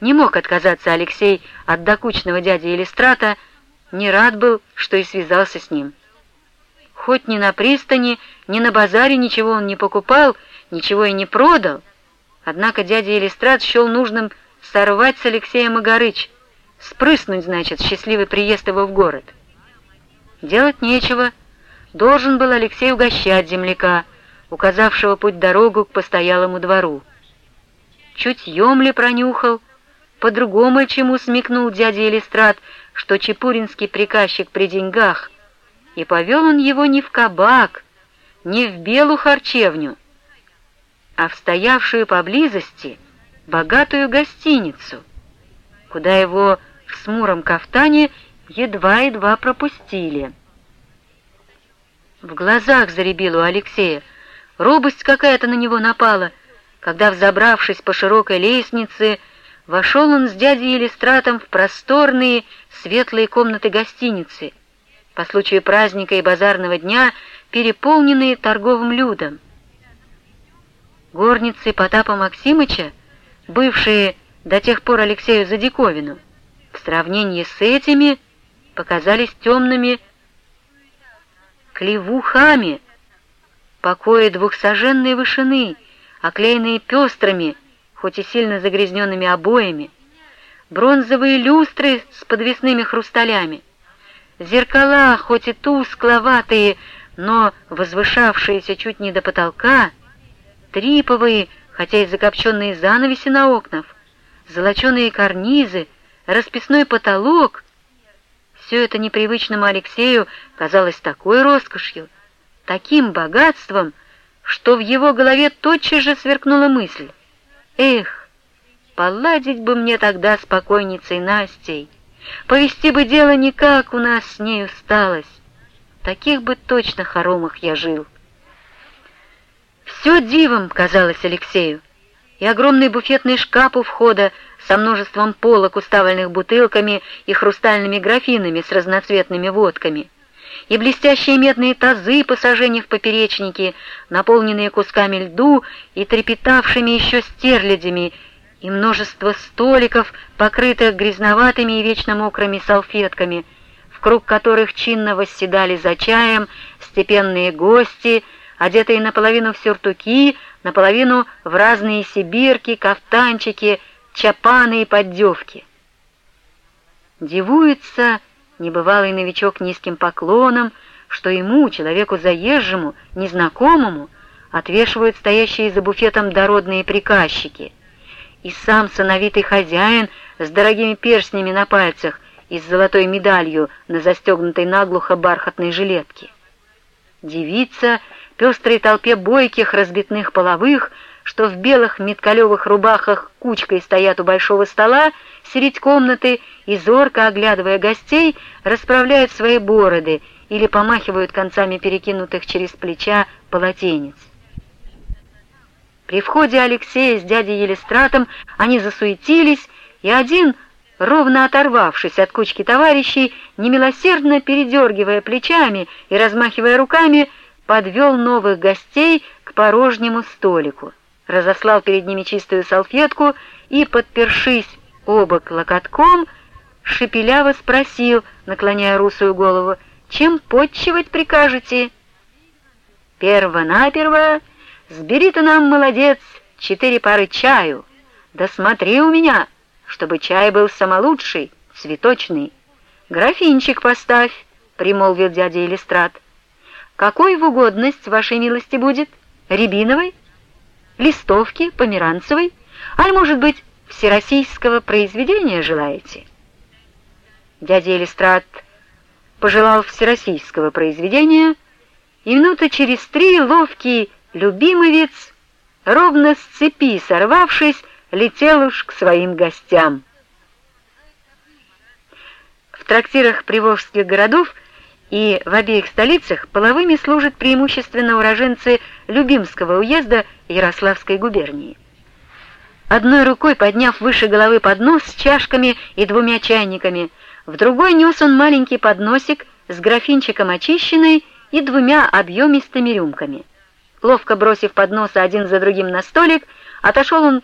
Не мог отказаться Алексей от докучного дяди Иллистрата, не рад был, что и связался с ним. Хоть ни на пристани, ни на базаре ничего он не покупал, ничего и не продал, однако дядя Иллистрат счел нужным сорвать с Алексея Магарыч, спрыснуть, значит, счастливый приезд его в город. Делать нечего, должен был Алексей угощать земляка, указавшего путь-дорогу к постоялому двору. Чутьем ли пронюхал, по-другому чему смекнул дядя Элистрат, что чепуринский приказчик при деньгах, и повел он его не в кабак, не в белую харчевню, а в стоявшую поблизости богатую гостиницу, куда его в смуром кафтане едва-едва пропустили. В глазах заребило у Алексея, робость какая-то на него напала, когда, взобравшись по широкой лестнице, вошел он с дядей Елистратом в просторные светлые комнаты гостиницы, по случаю праздника и базарного дня, переполненные торговым людом. Горницы Потапа Максимыча, бывшие до тех пор Алексею за в сравнении с этими показались темными клевухами, покои двухсоженной вышины, оклеенные пестрыми, хоть и сильно загрязненными обоями, бронзовые люстры с подвесными хрусталями, зеркала, хоть и тускловатые, но возвышавшиеся чуть не до потолка, триповые, хотя и закопченные занавеси на окнах, золоченые карнизы, расписной потолок. Все это непривычному Алексею казалось такой роскошью, таким богатством, что в его голове тотчас же сверкнула мысль. Эх, поладить бы мне тогда с покойницей Настей, повести бы дело не как у нас с ней усталось. Таких бы точно хоромах я жил. Все дивом казалось Алексею, и огромный буфетный шкаф у входа со множеством полок, уставленных бутылками и хрустальными графинами с разноцветными водками, и блестящие медные тазы посажения в поперечнике, наполненные кусками льду и трепетавшими еще стерлядями, и множество столиков, покрытых грязноватыми и вечно мокрыми салфетками, в круг которых чинно восседали за чаем степенные гости, одетые наполовину в сюртуки, наполовину в разные сибирки, кафтанчики, чапаны и поддевки. Дивуется небывалый новичок низким поклоном, что ему, человеку заезжему, незнакомому, отвешивают стоящие за буфетом дородные приказчики. И сам сановитый хозяин с дорогими перстнями на пальцах и с золотой медалью на застегнутой наглухо бархатной жилетке. Девица пестрой толпе бойких разбитных половых, что в белых меткалевых рубахах кучкой стоят у большого стола, средь комнаты и, зорко оглядывая гостей, расправляют свои бороды или помахивают концами перекинутых через плеча полотенец. При входе Алексея с дядей Елистратом они засуетились, и один, ровно оторвавшись от кучки товарищей, немилосердно передергивая плечами и размахивая руками, подвел новых гостей к порожнему столику, разослал перед ними чистую салфетку и, подпершись обок локотком, шепеляво спросил, наклоняя русую голову, «Чем подчивать прикажете?» «Перво-наперво сбери ты нам, молодец, четыре пары чаю, да смотри у меня, чтобы чай был самолучший, цветочный. Графинчик поставь», — примолвил дядя Илистрат. Какой в угодность вашей милости будет? Рябиновой? Листовки? Померанцевой? Аль, может быть, всероссийского произведения желаете?» Дядя Элистрат пожелал всероссийского произведения, и минуты через три ловкий любимовец, ровно с цепи сорвавшись, летел уж к своим гостям. В трактирах приволжских городов и в обеих столицах половыми служат преимущественно уроженцы Любимского уезда Ярославской губернии. Одной рукой подняв выше головы поднос с чашками и двумя чайниками, в другой нес он маленький подносик с графинчиком очищенной и двумя объемистыми рюмками. Ловко бросив подносы один за другим на столик, отошел он